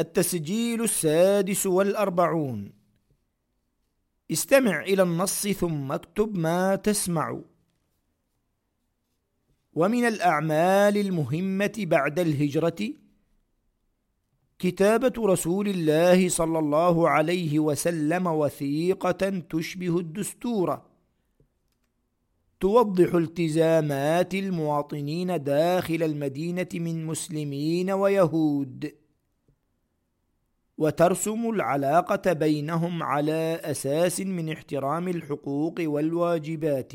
التسجيل السادس والأربعون. استمع إلى النص ثم اكتب ما تسمع. ومن الأعمال المهمة بعد الهجرة كتابة رسول الله صلى الله عليه وسلم وثيقة تشبه الدستور. توضح التزامات المواطنين داخل المدينة من مسلمين ويهود. وترسم العلاقة بينهم على أساس من احترام الحقوق والواجبات.